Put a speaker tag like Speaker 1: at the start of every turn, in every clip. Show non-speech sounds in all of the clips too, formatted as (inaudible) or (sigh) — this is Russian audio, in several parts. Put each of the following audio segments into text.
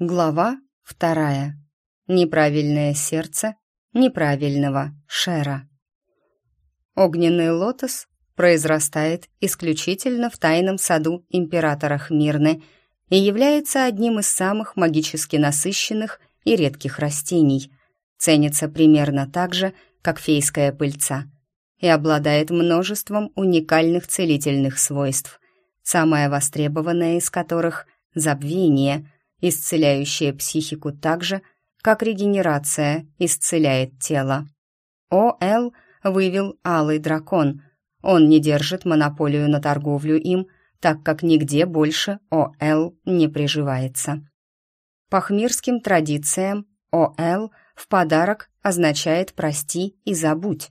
Speaker 1: Глава вторая. Неправильное сердце неправильного Шера. Огненный лотос произрастает исключительно в тайном саду императора Хмирны и является одним из самых магически насыщенных и редких растений. Ценится примерно так же, как фейская пыльца, и обладает множеством уникальных целительных свойств, самое востребованное из которых – забвение – исцеляющее психику так же, как регенерация исцеляет тело. О.Л. вывел алый дракон. Он не держит монополию на торговлю им, так как нигде больше О.Л. не приживается. По хмирским традициям О.Л. в подарок означает «прости и забудь»,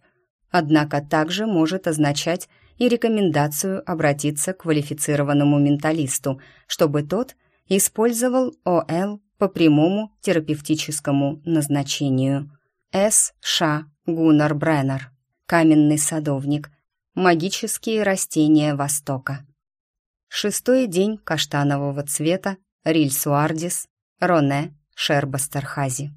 Speaker 1: однако также может означать и рекомендацию обратиться к квалифицированному менталисту, чтобы тот – использовал ОЛ по прямому терапевтическому назначению. С. Ш. Гуннар Бреннер. Каменный садовник. Магические растения Востока. Шестой день каштанового цвета. Рильсуардис. Роне. Шербастерхази.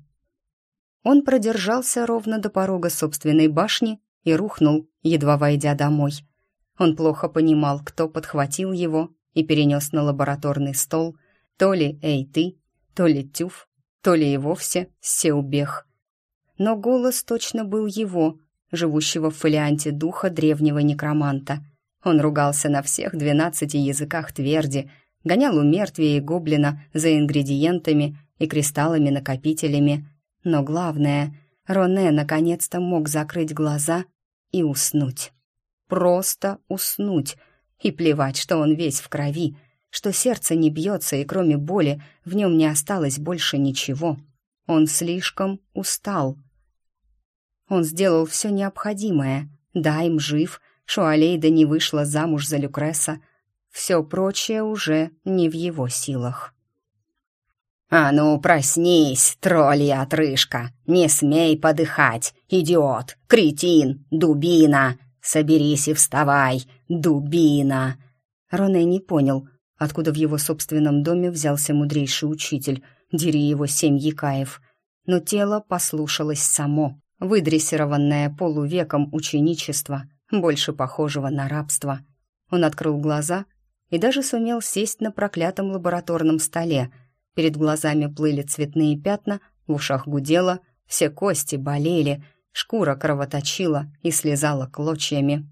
Speaker 1: Он продержался ровно до порога собственной башни и рухнул, едва войдя домой. Он плохо понимал, кто подхватил его и перенес на лабораторный стол – то ли «Эй, ты», то ли «Тюф», то ли и вовсе «Сеубех». Но голос точно был его, живущего в фолианте духа древнего некроманта. Он ругался на всех двенадцати языках тверди, гонял у мертвия и гоблина за ингредиентами и кристаллами-накопителями. Но главное, Роне наконец-то мог закрыть глаза и уснуть. Просто уснуть. И плевать, что он весь в крови — что сердце не бьется, и кроме боли в нем не осталось больше ничего. Он слишком устал. Он сделал все необходимое. Да, им жив, Шуалейда не вышла замуж за Люкреса. Все прочее уже не в его силах.
Speaker 2: «А ну, проснись, троллья отрыжка! Не смей подыхать, идиот, кретин, дубина! Соберись и вставай, дубина!»
Speaker 1: Роне не понял, откуда в его собственном доме взялся мудрейший учитель, дери его семь якаев. Но тело послушалось само, выдрессированное полувеком ученичества, больше похожего на рабство. Он открыл глаза и даже сумел сесть на проклятом лабораторном столе. Перед глазами плыли цветные пятна, в ушах гудело, все кости болели, шкура кровоточила и слезала клочьями.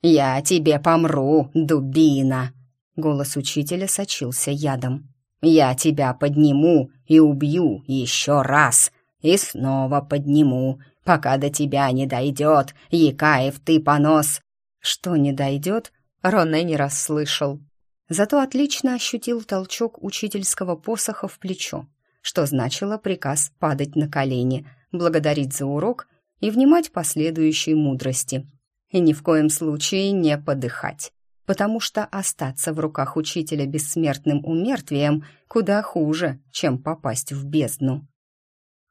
Speaker 2: «Я тебе помру, дубина!»
Speaker 1: Голос учителя сочился ядом.
Speaker 2: «Я тебя подниму и убью еще раз, и снова подниму, пока до тебя не дойдет, Якаев ты понос!»
Speaker 1: Что не дойдет, Роне не расслышал. Зато отлично ощутил толчок учительского посоха в плечо, что значило приказ падать на колени, благодарить за урок и внимать последующей мудрости. И ни в коем случае не подыхать потому что остаться в руках учителя бессмертным умертвием куда хуже, чем попасть в бездну.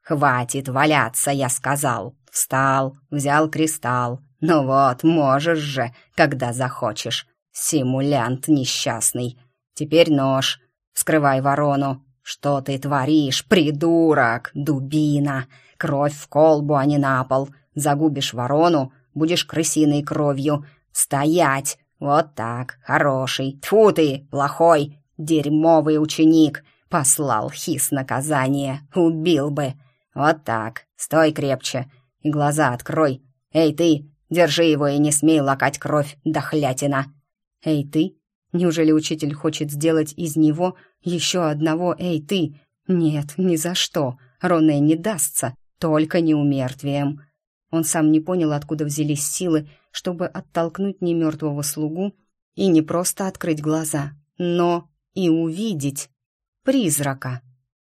Speaker 2: «Хватит валяться, я сказал. Встал, взял кристалл. Ну вот, можешь же, когда захочешь. Симулянт несчастный. Теперь нож. Вскрывай ворону. Что ты творишь, придурок, дубина? Кровь в колбу, а не на пол. Загубишь ворону, будешь крысиной кровью. Стоять! «Вот так, хороший. Тьфу ты, плохой, дерьмовый ученик!» Послал хис наказание, убил бы. Вот так, стой крепче и глаза открой. Эй ты, держи его и не смей лакать кровь, дохлятина.
Speaker 1: Эй ты, неужели учитель хочет сделать из него еще одного «Эй ты»? Нет, ни за что. Роне не дастся, только не умертвием. Он сам не понял, откуда взялись силы, чтобы оттолкнуть немертвого слугу и не просто открыть глаза, но и увидеть призрака.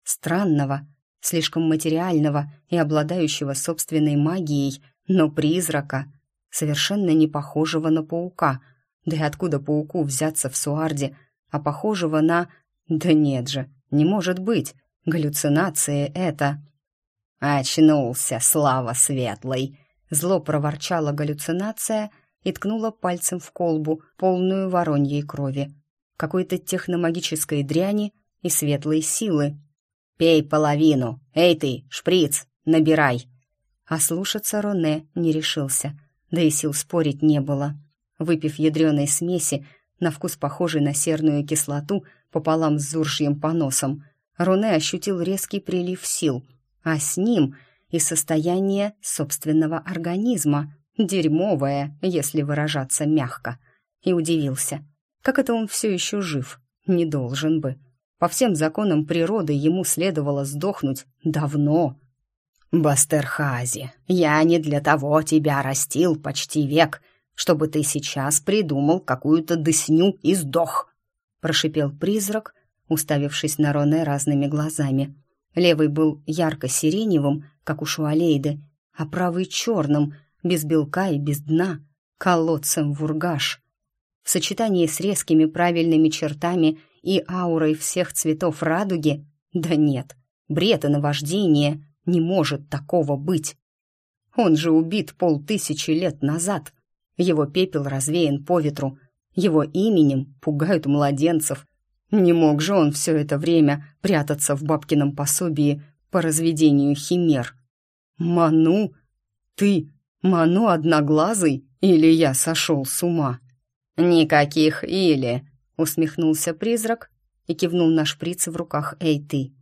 Speaker 1: Странного, слишком материального и обладающего собственной магией, но призрака, совершенно не похожего на паука. Да и откуда пауку взяться в Суарде, а похожего на... Да нет же, не может быть. Галлюцинации это...
Speaker 2: «Очнулся, слава светлой!»
Speaker 1: Зло проворчала галлюцинация и ткнула пальцем в колбу, полную вороньей крови. Какой-то техномагической дряни и светлой силы.
Speaker 2: Пей половину. Эй ты, шприц, набирай!»
Speaker 1: А слушаться Роне не решился, да и сил спорить не было. Выпив ядреной смеси, на вкус похожей на серную кислоту, пополам с зуржьим поносом, Роне ощутил резкий прилив сил, а с ним и состояние собственного организма, дерьмовое, если выражаться мягко, и удивился, как это он все еще жив, не должен бы. По всем законам природы ему следовало сдохнуть давно.
Speaker 2: «Бастерхази, я не для того тебя растил почти век, чтобы ты сейчас придумал какую-то дысню и сдох», прошипел призрак, уставившись на Роне разными глазами. Левый был ярко-сиреневым, как у Шуалейды, а правый черным, без белка и без дна, колодцем в ургаш. В сочетании с резкими правильными чертами и аурой всех цветов радуги, да нет, бред и наваждение, не может такого быть. Он же убит полтысячи лет назад. Его пепел развеян по ветру. Его именем пугают младенцев. Не мог же он все это время прятаться в бабкином пособии по разведению химер. «Ману? Ты, Ману одноглазый, или я сошел с ума?»
Speaker 1: «Никаких «или», — усмехнулся призрак и кивнул на шприц в руках Эйты.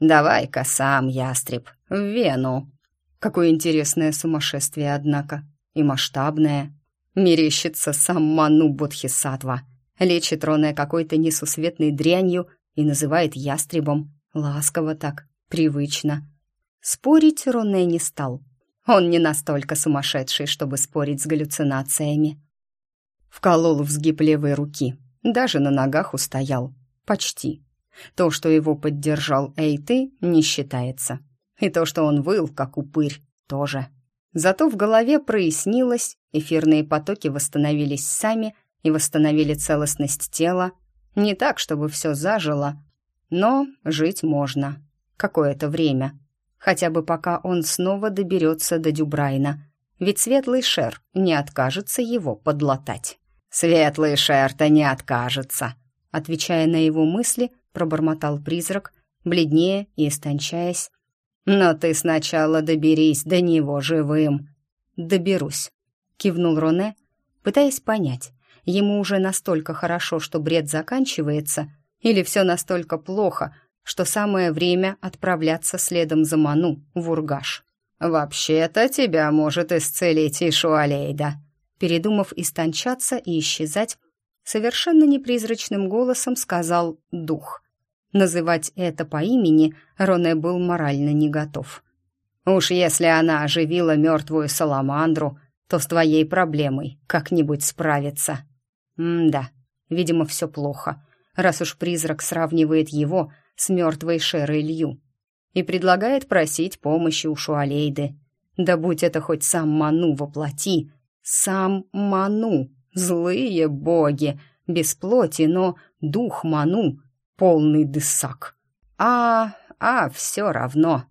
Speaker 1: «Давай-ка сам, ястреб, в Вену». Какое интересное сумасшествие, однако, и масштабное. Мерещится сам Ману Бодхисаттва. Лечит Роне какой-то несусветной дрянью и называет ястребом. Ласково так, привычно. Спорить Роне не стал. Он не настолько сумасшедший, чтобы спорить с галлюцинациями. Вколол в сгиб левой руки. Даже на ногах устоял. Почти. То, что его поддержал Эйты, не считается. И то, что он выл, как упырь, тоже. Зато в голове прояснилось, эфирные потоки восстановились сами и восстановили целостность тела. Не так, чтобы все зажило, но жить можно. Какое-то время. Хотя бы пока он снова доберется до Дюбрайна. Ведь светлый шер не откажется его подлатать. «Светлый шер-то не откажется», отвечая на его мысли, пробормотал призрак, бледнее и истончаясь. «Но ты сначала доберись до него живым». «Доберусь», — кивнул Роне, пытаясь понять, ему уже настолько хорошо, что бред заканчивается, или все настолько плохо, что самое время отправляться следом за Ману в Ургаш. «Вообще-то тебя может исцелить и Шуалейда», передумав истончаться и исчезать, совершенно непризрачным голосом сказал «дух». Называть это по имени Роне был морально не готов. «Уж если она оживила мертвую саламандру, то с твоей проблемой как-нибудь справится». М-да, видимо, все плохо, раз уж призрак сравнивает его с мертвой Шерой Лью и предлагает просить помощи у Шуалейды. Да будь это хоть сам Ману воплоти, сам Ману, злые боги, без плоти, но дух Ману, полный дысак. А, а, все равно.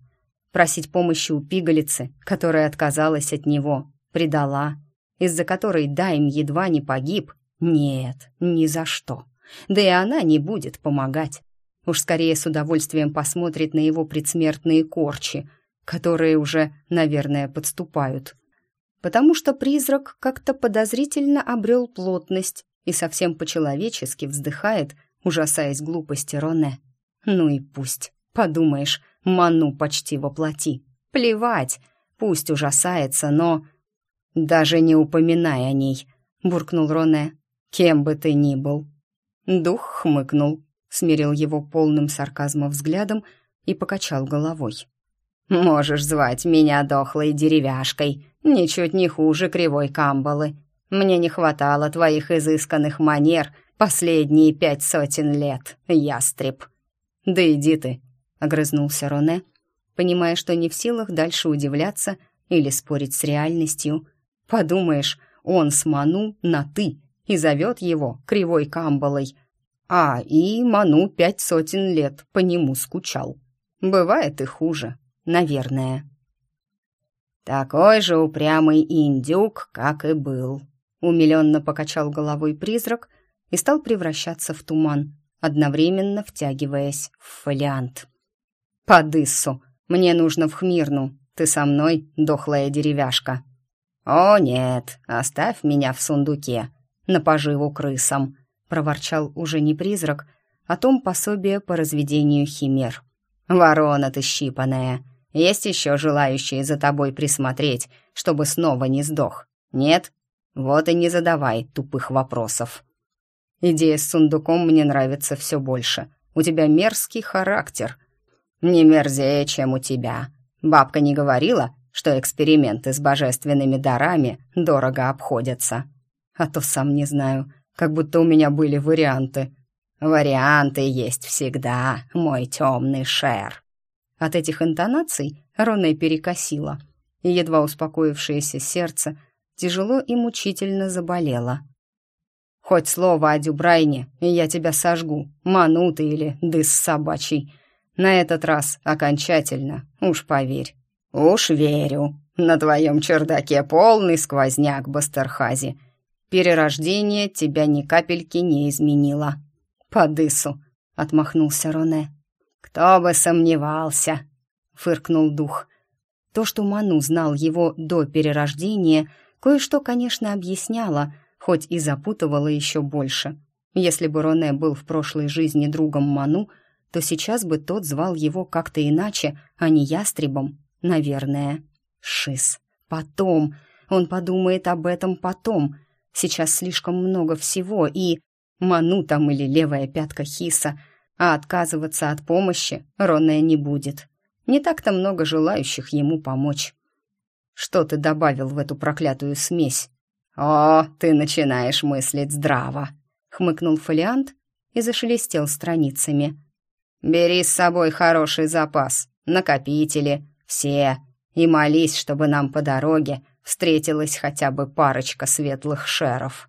Speaker 1: Просить помощи у пигалицы, которая отказалась от него, предала, из-за которой Дайм едва не погиб. Нет, ни за что. Да и она не будет помогать. Уж скорее с удовольствием посмотрит на его предсмертные корчи, которые уже, наверное, подступают потому что призрак как-то подозрительно обрел плотность и совсем по-человечески вздыхает, ужасаясь глупости Роне. Ну и пусть, подумаешь, ману почти воплоти. Плевать, пусть ужасается, но... Даже не упоминай о ней, буркнул Роне, кем бы ты ни был. Дух хмыкнул, смирил его полным сарказма взглядом и покачал головой. «Можешь звать меня дохлой деревяшкой, ничуть не хуже кривой камбалы. Мне не хватало твоих изысканных манер последние пять сотен лет, ястреб». «Да иди ты», — огрызнулся Роне, понимая, что не в силах дальше удивляться или спорить с реальностью. «Подумаешь, он с Ману на «ты» и зовет его кривой камбалой. А, и Ману пять сотен лет по нему скучал. Бывает и хуже» наверное. «Такой же упрямый индюк, как и был», — умиленно покачал головой призрак и стал превращаться в туман, одновременно втягиваясь в фолиант. «Под Иссу. Мне нужно в Хмирну. Ты со мной, дохлая деревяшка?»
Speaker 2: «О, нет, оставь меня в сундуке, на поживу крысам», — проворчал уже не призрак, а том пособие по разведению химер. «Ворона ты щипаная. Есть еще желающие за тобой присмотреть, чтобы снова не сдох? Нет? Вот и не задавай тупых вопросов».
Speaker 1: «Идея с сундуком мне нравится все больше. У тебя мерзкий характер».
Speaker 2: «Не мерзее, чем у тебя. Бабка не говорила, что эксперименты с божественными дарами дорого обходятся?»
Speaker 1: «А то сам не знаю, как будто у меня были варианты».
Speaker 2: «Варианты есть всегда, мой темный шер».
Speaker 1: От этих интонаций Роне перекосила, и едва успокоившееся сердце тяжело и мучительно заболело. «Хоть слово о Дюбрайне, и я тебя сожгу, манутый или дыс собачий. На этот раз окончательно, уж поверь».
Speaker 2: «Уж верю. На твоем чердаке полный сквозняк, Бастерхази.
Speaker 1: Перерождение тебя ни капельки не изменило».
Speaker 2: «По дысу», — отмахнулся Роне. «Кто бы сомневался», — фыркнул дух.
Speaker 1: То, что Ману знал его до перерождения, кое-что, конечно, объясняло, хоть и запутывало еще больше. Если бы Роне был в прошлой жизни другом Ману, то сейчас бы тот звал его как-то иначе, а не ястребом, наверное. Шиз. Потом. Он подумает об этом потом. Сейчас слишком много всего, и... Ману там или левая пятка Хиса, а отказываться от помощи Ронная не будет. Не так-то много желающих ему помочь. Что ты добавил в эту проклятую смесь?
Speaker 2: О, ты начинаешь мыслить здраво,
Speaker 1: хмыкнул фолиант и зашелестел страницами.
Speaker 2: Бери с собой хороший запас, накопители, все, и молись, чтобы нам по дороге встретилась хотя бы парочка светлых шеров.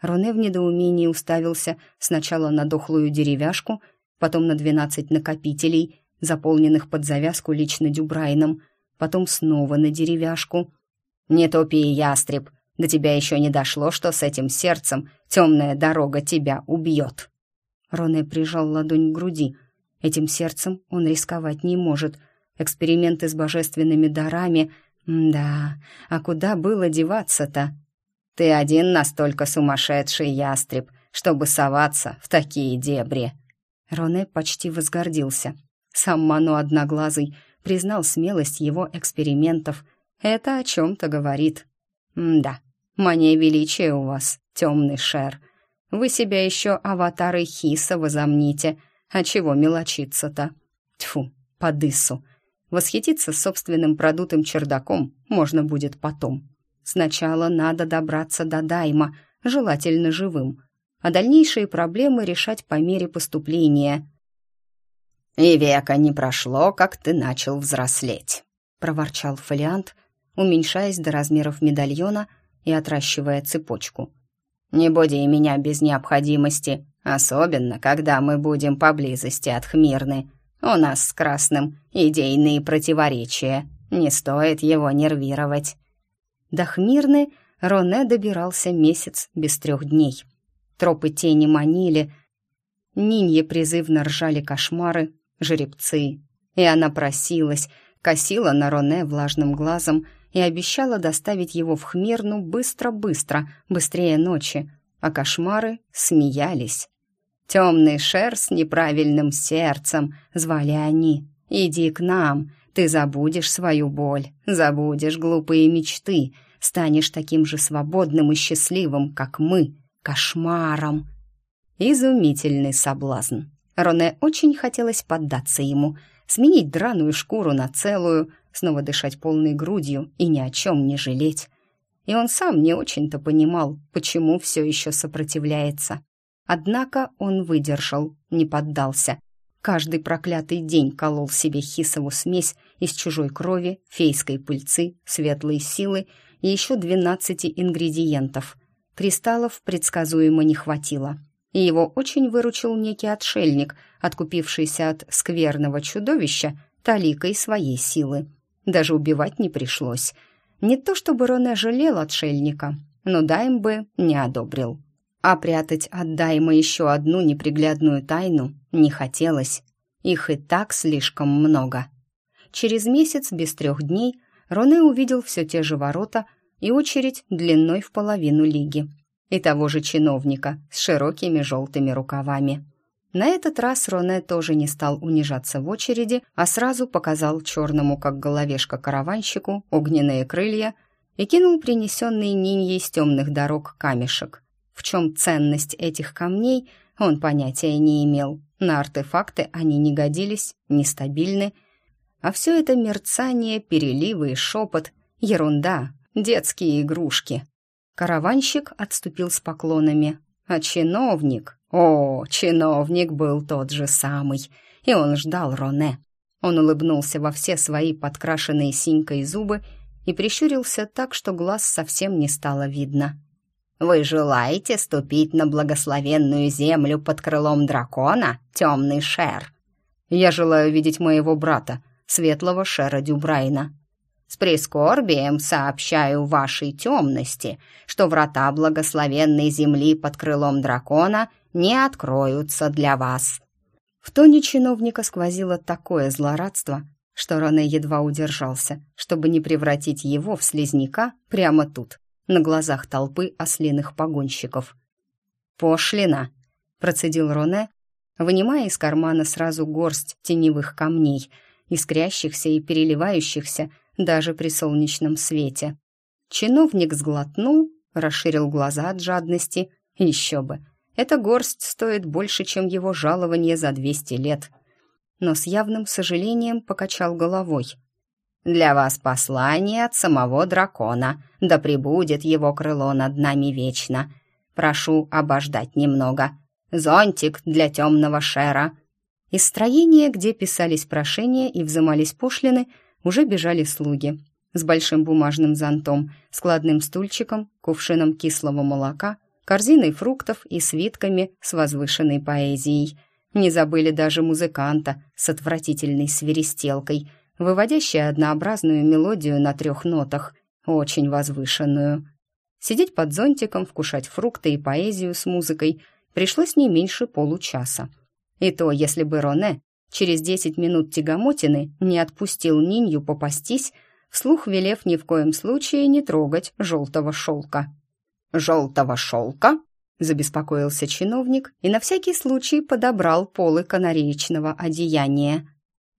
Speaker 1: Роне в недоумении уставился сначала на дохлую деревяшку, потом на двенадцать накопителей, заполненных под завязку лично Дюбрайном, потом снова на деревяшку.
Speaker 2: «Не топи, ястреб, до тебя еще не дошло, что с этим сердцем темная дорога тебя убьет».
Speaker 1: Роне прижал ладонь к груди. Этим сердцем он рисковать не может. Эксперименты с божественными дарами... Да, а куда было деваться-то?
Speaker 2: Ты один настолько сумасшедший ястреб, чтобы соваться в такие дебри».
Speaker 1: Роне почти возгордился. Сам Мано Одноглазый признал смелость его экспериментов. Это о чем-то говорит. да, мания величия у вас, темный шер. Вы себя еще аватары Хиса возомните. А чего мелочиться-то? Тьфу, подысу. Восхититься собственным продутым чердаком можно будет потом. Сначала надо добраться до Дайма, желательно живым, а дальнейшие проблемы решать по мере поступления.
Speaker 2: «И века не прошло, как ты начал взрослеть», —
Speaker 1: проворчал фолиант, уменьшаясь до размеров медальона и отращивая цепочку.
Speaker 2: «Не буди меня без необходимости, особенно когда мы будем поблизости от Хмирны. У нас с Красным идейные противоречия, не стоит его нервировать».
Speaker 1: До Хмирны Роне добирался месяц без трех дней. Тропы тени манили, Нинье призывно ржали кошмары, жеребцы. И она просилась, косила на Роне влажным глазом и обещала доставить его в Хмирну быстро-быстро, быстрее ночи, а кошмары смеялись. «Темный шер с неправильным сердцем», — звали они. «Иди к нам, ты забудешь свою боль, забудешь глупые мечты, станешь таким же свободным и счастливым, как мы, кошмаром. Изумительный соблазн. Роне очень хотелось поддаться ему, сменить драную шкуру на целую, снова дышать полной грудью и ни о чем не жалеть. И он сам не очень-то понимал, почему все еще сопротивляется. Однако он выдержал, не поддался, Каждый проклятый день колол себе хисову смесь из чужой крови, фейской пыльцы, светлой силы и еще двенадцати ингредиентов. Кристаллов предсказуемо не хватило. И его очень выручил некий отшельник, откупившийся от скверного чудовища таликой своей силы. Даже убивать не пришлось. Не то чтобы Роне жалел отшельника, но Дайм не одобрил. А прятать от Дайма еще одну неприглядную тайну не хотелось. Их и так слишком много. Через месяц без трех дней Роне увидел все те же ворота и очередь длиной в половину лиги. И того же чиновника с широкими желтыми рукавами. На этот раз Роне тоже не стал унижаться в очереди, а сразу показал черному, как головешка караванщику, огненные крылья и кинул принесенный Ниньей с темных дорог камешек. В чем ценность этих камней, он понятия не имел. На артефакты они не годились, нестабильны, а все это мерцание, переливы и шепот — ерунда, детские игрушки. Караванщик отступил с поклонами, а чиновник... О, чиновник был тот же самый, и он ждал Роне. Он улыбнулся во все свои подкрашенные синькой зубы и прищурился так, что глаз совсем не стало видно. «Вы желаете ступить на благословенную землю под крылом дракона, темный шер?» «Я желаю видеть моего брата, светлого Шера Дюбрайна. С прискорбием сообщаю вашей темности, что врата благословенной земли под крылом дракона не откроются для вас». В тоне чиновника сквозило такое злорадство, что Роне едва удержался, чтобы не превратить его в слизняка прямо тут, на глазах толпы ослиных погонщиков. «Пошлина!» — процедил Роне, вынимая из кармана сразу горсть теневых камней — искрящихся и переливающихся даже при солнечном свете. Чиновник сглотнул, расширил глаза от жадности. Еще бы, эта горсть стоит больше, чем его жалование за 200 лет. Но с явным сожалением покачал головой. «Для вас послание от самого дракона, да пребудет его крыло над нами вечно. Прошу обождать немного. Зонтик для темного шера, из строения, где писались прошения и взымались пошлины, уже бежали слуги с большим бумажным зонтом, складным стульчиком, кувшином кислого молока, корзиной фруктов и свитками с возвышенной поэзией. Не забыли даже музыканта с отвратительной свиристелкой, выводящей однообразную мелодию на трех нотах, очень возвышенную. Сидеть под зонтиком, вкушать фрукты и поэзию с музыкой пришлось не меньше получаса. И то, если бы Роне через десять минут тягомотины не отпустил Нинью попастись, вслух велев ни в коем случае не трогать желтого шелка. «Желтого шелка?» — забеспокоился чиновник и на всякий случай подобрал полы канареечного одеяния.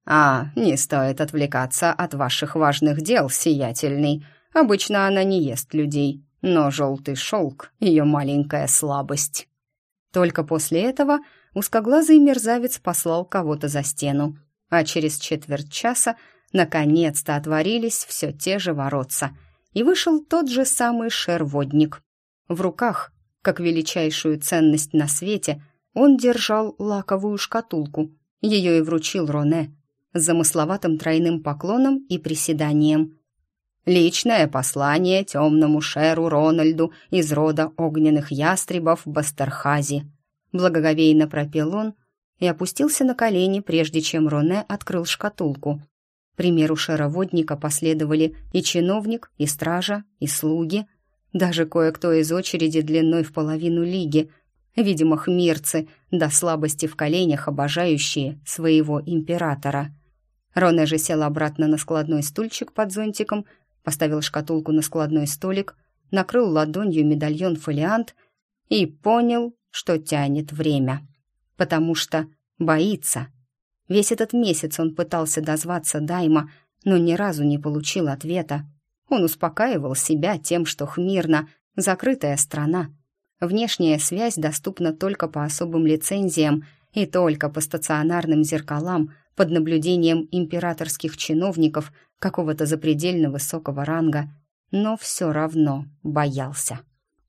Speaker 1: «А, не стоит отвлекаться от ваших важных дел, сиятельный. Обычно она не ест людей, но желтый шелк — ее маленькая слабость». Только после этого узкоглазый мерзавец послал кого-то за стену, а через четверть часа наконец-то отворились все те же воротца, и вышел тот же самый шерводник. В руках, как величайшую ценность на свете, он держал лаковую шкатулку, ее и вручил Роне, замысловатым тройным поклоном и приседанием. «Личное послание темному Шеру Рональду из рода огненных ястребов Бастерхази», Благоговейно пропел он и опустился на колени, прежде чем Роне открыл шкатулку. примеру шароводника последовали и чиновник, и стража, и слуги, даже кое-кто из очереди длиной в половину лиги, видимо, хмирцы, до слабости в коленях обожающие своего императора. Роне же сел обратно на складной стульчик под зонтиком, поставил шкатулку на складной столик, накрыл ладонью медальон-фолиант и понял, что тянет время. Потому что боится. Весь этот месяц он пытался дозваться Дайма, но ни разу не получил ответа. Он успокаивал себя тем, что Хмирна — закрытая страна. Внешняя связь доступна только по особым лицензиям и только по стационарным зеркалам под наблюдением императорских чиновников какого-то запредельно высокого ранга, но все равно боялся.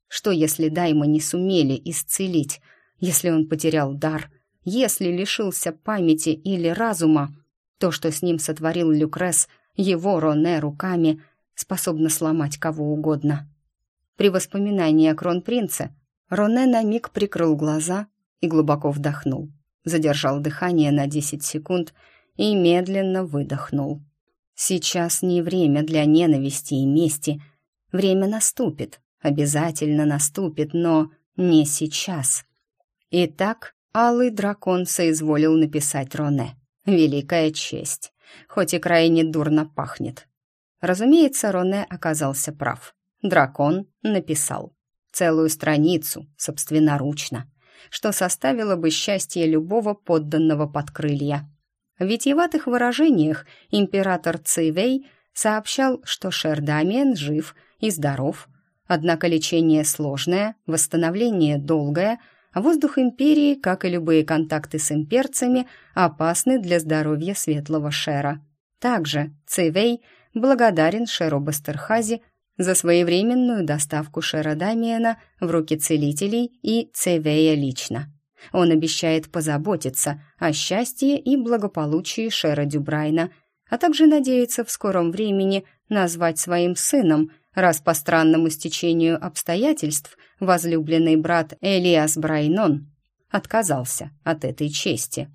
Speaker 1: Что, если Дайма не сумели исцелить? Если он потерял дар? Если лишился памяти или разума? То, что с ним сотворил Люкрес, его Роне руками, способно сломать кого угодно. При воспоминании о кронпринце Роне на миг прикрыл глаза и глубоко вдохнул, задержал дыхание на 10 секунд и медленно выдохнул. Сейчас не время для ненависти и мести. Время наступит, обязательно наступит, но не сейчас. Итак, Алый Дракон соизволил написать Роне. Великая честь, хоть и крайне дурно пахнет. Разумеется, Роне оказался прав. Дракон написал целую страницу, собственноручно, что составило бы счастье любого подданного под крылья. В витиеватых выражениях император Цивей сообщал, что Шердамиен жив и здоров, однако лечение сложное, восстановление долгое, а воздух империи, как и любые контакты с имперцами, опасны для здоровья светлого Шера. Также Цивей благодарен Шеру Бастерхази за своевременную доставку Шера Дамиена в руки целителей и Цивея лично. Он обещает позаботиться о счастье и благополучии Шера Дюбрайна, а также надеется в скором времени назвать своим сыном, раз по странному стечению обстоятельств возлюбленный брат Элиас Брайнон отказался от этой чести.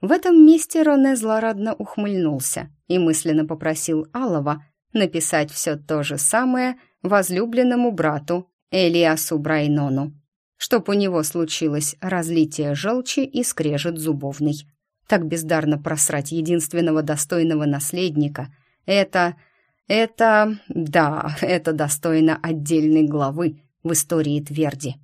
Speaker 1: В этом месте Роне злорадно ухмыльнулся и мысленно попросил Алова написать все то же самое возлюбленному брату Элиасу Брайнону чтоб у него случилось разлитие желчи и скрежет зубовный. Так бездарно просрать единственного достойного наследника — это... это... да, (laughs) это достойно отдельной главы в истории Тверди.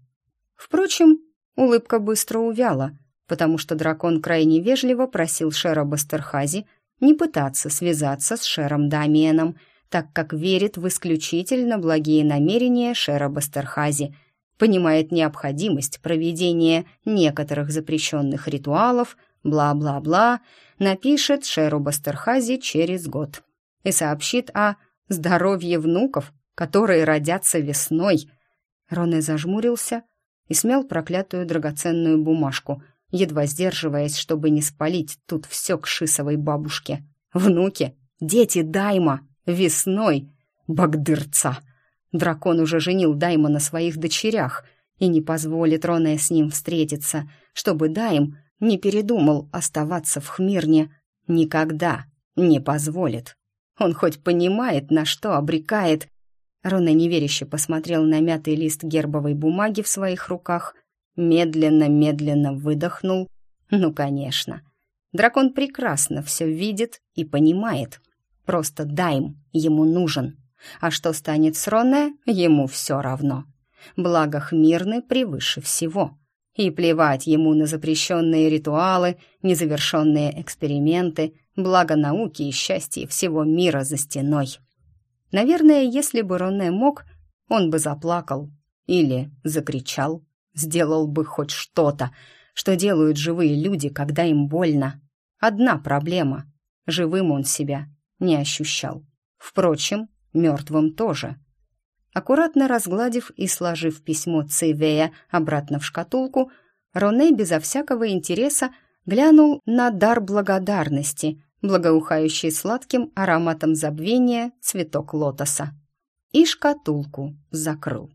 Speaker 1: Впрочем, улыбка быстро увяла, потому что дракон крайне вежливо просил Шера Бастерхази не пытаться связаться с Шером Дамиеном, так как верит в исключительно благие намерения Шера Бастерхази — понимает необходимость проведения некоторых запрещенных ритуалов, бла-бла-бла, напишет Шеру Бастерхази через год и сообщит о здоровье внуков, которые родятся весной. Роне зажмурился и смял проклятую драгоценную бумажку, едва сдерживаясь, чтобы не спалить тут все к шисовой бабушке. Внуки, дети Дайма, весной, багдырца. Дракон уже женил Дайма на своих дочерях и не позволит Роне с ним встретиться, чтобы Дайм не передумал оставаться в Хмирне. Никогда не позволит. Он хоть понимает, на что обрекает. Роне неверяще посмотрел на мятый лист гербовой бумаги в своих руках, медленно-медленно выдохнул. Ну, конечно. Дракон прекрасно все видит и понимает. Просто Дайм ему нужен. А что станет с Роне, ему все равно. Благо Хмирны превыше всего. И плевать ему на запрещенные ритуалы, незавершенные эксперименты, благо науки и счастье всего мира за стеной. Наверное, если бы Роне мог, он бы заплакал или закричал, сделал бы хоть что-то, что делают живые люди, когда им больно. Одна проблема — живым он себя не ощущал. Впрочем, мертвым тоже. Аккуратно разгладив и сложив письмо Цивея обратно в шкатулку, Роне безо всякого интереса глянул на дар благодарности, благоухающий сладким ароматом забвения цветок лотоса, и шкатулку закрыл.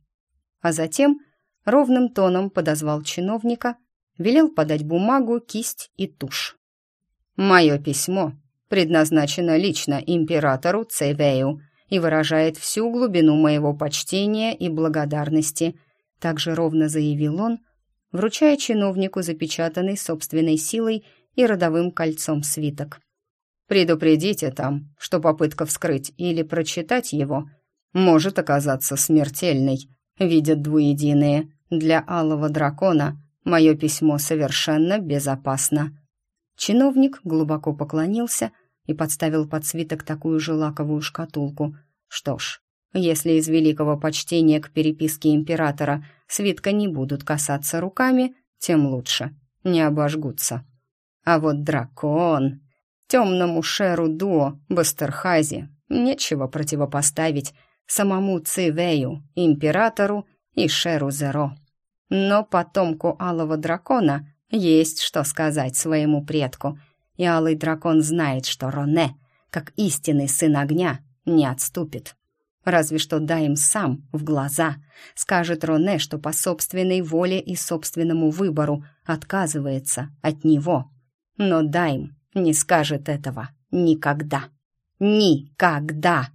Speaker 1: А затем ровным тоном подозвал чиновника, велел подать бумагу, кисть и тушь. «Мое письмо предназначено лично императору Цевею и выражает всю глубину моего почтения и благодарности», также ровно заявил он, вручая чиновнику запечатанный собственной силой и родовым кольцом свиток. «Предупредите там, что попытка вскрыть или прочитать его может оказаться смертельной, видят двуединые. Для алого дракона мое письмо совершенно безопасно». Чиновник глубоко поклонился и подставил под свиток такую же лаковую шкатулку. Что ж, если из великого почтения к переписке императора свитка не будут касаться руками, тем лучше, не обожгутся. А вот дракон... Темному Шеру Дуо, Бастерхази, нечего противопоставить самому Цивею, императору и Шеру Зеро. Но потомку Алого Дракона есть что сказать своему предку — и Алый Дракон знает, что Роне, как истинный сын огня, не отступит. Разве что Дайм сам, в глаза, скажет Роне, что по собственной воле и собственному выбору отказывается от него. Но Дайм не скажет этого никогда. Никогда!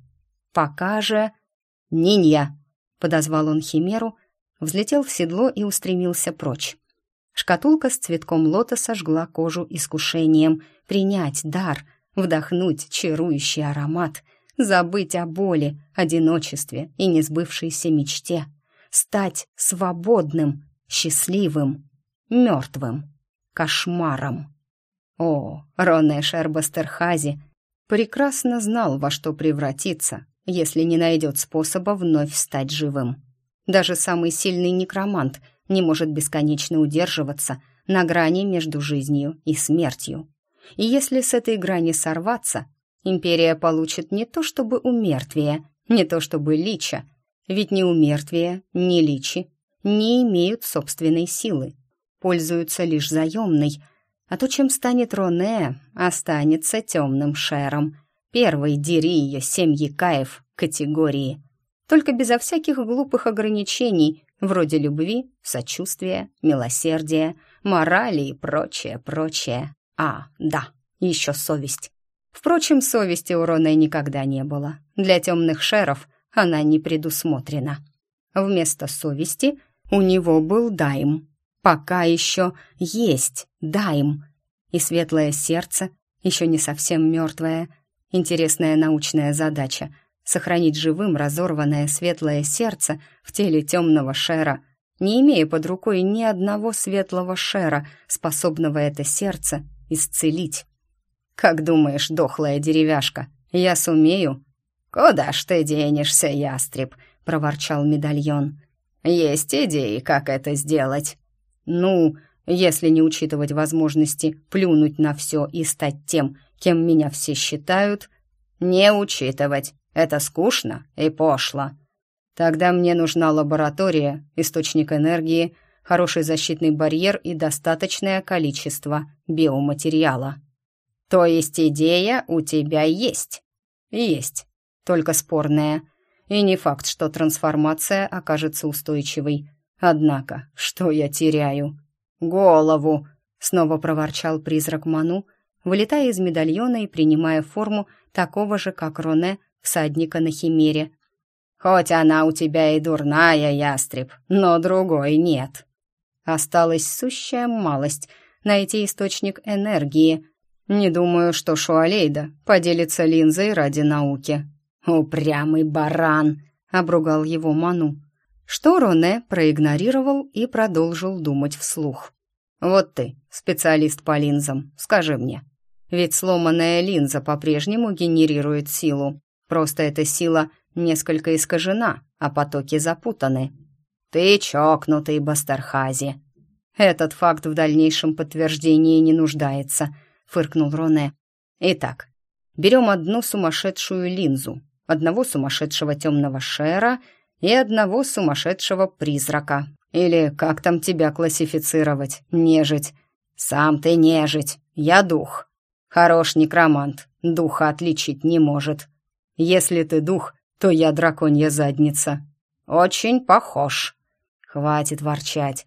Speaker 1: Пока же... «Нинья!» — подозвал он Химеру, взлетел в седло и устремился прочь. Шкатулка с цветком лотоса жгла кожу искушением принять дар, вдохнуть чарующий аромат, забыть о боли, одиночестве и несбывшейся мечте, стать свободным, счастливым, мертвым, кошмаром. О, Роне Шербастерхази прекрасно знал, во что превратиться, если не найдет способа вновь стать живым. Даже самый сильный некромант — не может бесконечно удерживаться на грани между жизнью и смертью. И если с этой грани сорваться, империя получит не то чтобы умертвие, не то чтобы лича, ведь ни умертвие, ни личи не имеют собственной силы, пользуются лишь заемной, а то, чем станет Роне, останется темным шером. Первый дери ее семьи каев категории. Только безо всяких глупых ограничений, вроде любви, сочувствия, милосердия, морали и прочее, прочее. А, да, еще совесть. Впрочем, совести у Роны никогда не было. Для темных шеров она не предусмотрена. Вместо совести у него был дайм. Пока еще есть дайм. И светлое сердце, еще не совсем мертвое. Интересная научная задача — сохранить живым разорванное светлое сердце в теле темного шера, не имея под рукой ни одного светлого шера, способного это сердце исцелить. «Как думаешь, дохлая деревяшка, я сумею?» «Куда ж ты денешься, ястреб?» — проворчал медальон. «Есть идеи, как это сделать?» «Ну, если не учитывать возможности плюнуть на все и стать тем, кем меня все считают...» «Не учитывать. Это скучно и пошло. Тогда мне нужна лаборатория, источник энергии, хороший защитный барьер и достаточное количество биоматериала. То есть идея у тебя есть? Есть, только спорная. И не факт, что трансформация окажется устойчивой. Однако, что я теряю? Голову! Снова проворчал призрак Ману, вылетая из медальона и принимая форму такого же, как Роне, всадника на химере. «Хоть она у тебя и дурная, ястреб, но другой нет». Осталась сущая малость — найти источник энергии. Не думаю, что Шуалейда поделится линзой ради науки. «Упрямый баран!» — обругал его Ману. Что Роне проигнорировал и продолжил думать вслух. «Вот ты, специалист по линзам, скажи мне, ведь сломанная линза по-прежнему генерирует силу. Просто эта сила несколько искажена, а потоки запутаны. Ты чокнутый, Бастерхази. Этот факт в дальнейшем подтверждении не нуждается, фыркнул Роне. Итак, берем одну сумасшедшую линзу, одного сумасшедшего темного шера и одного сумасшедшего призрака. Или как там тебя классифицировать, нежить? Сам ты нежить, я дух. Хорош некромант, духа отличить не может. Если ты дух, то я драконья задница. Очень похож. Хватит ворчать.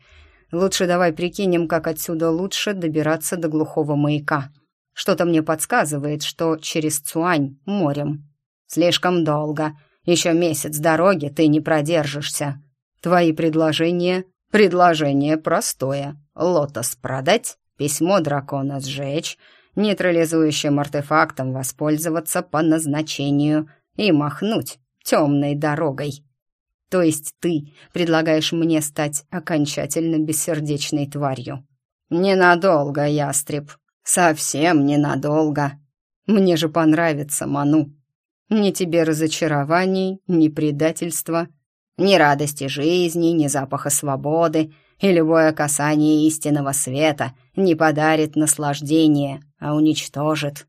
Speaker 1: Лучше давай прикинем, как отсюда лучше добираться до глухого маяка. Что-то мне подсказывает, что через Цуань морем. Слишком долго. Еще месяц дороги ты не продержишься. Твои предложения? Предложение простое. Лотос продать, письмо дракона сжечь, нейтрализующим артефактом воспользоваться по назначению и махнуть темной дорогой. То есть ты предлагаешь мне стать окончательно бессердечной тварью? Ненадолго, ястреб, совсем ненадолго. Мне же понравится, Ману. Ни тебе разочарований, ни предательства, ни радости жизни, ни запаха свободы — и любое касание истинного света не подарит наслаждения, а уничтожит.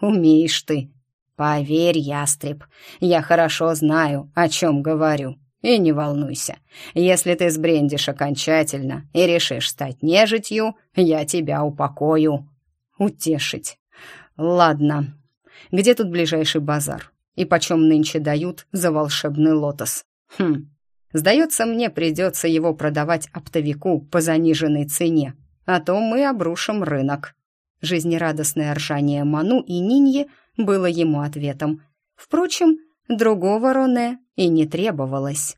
Speaker 1: Умеешь ты. Поверь, ястреб, я хорошо знаю, о чем говорю. И не волнуйся, если ты сбрендишь окончательно и решишь стать нежитью, я тебя упокою. Утешить. Ладно, где тут ближайший базар? И почем нынче дают за волшебный лотос? Хм, Сдается мне, придется его продавать оптовику по заниженной цене, а то мы обрушим рынок». Жизнерадостное ржание Ману и Ниньи было ему ответом. Впрочем, другого Роне и не требовалось.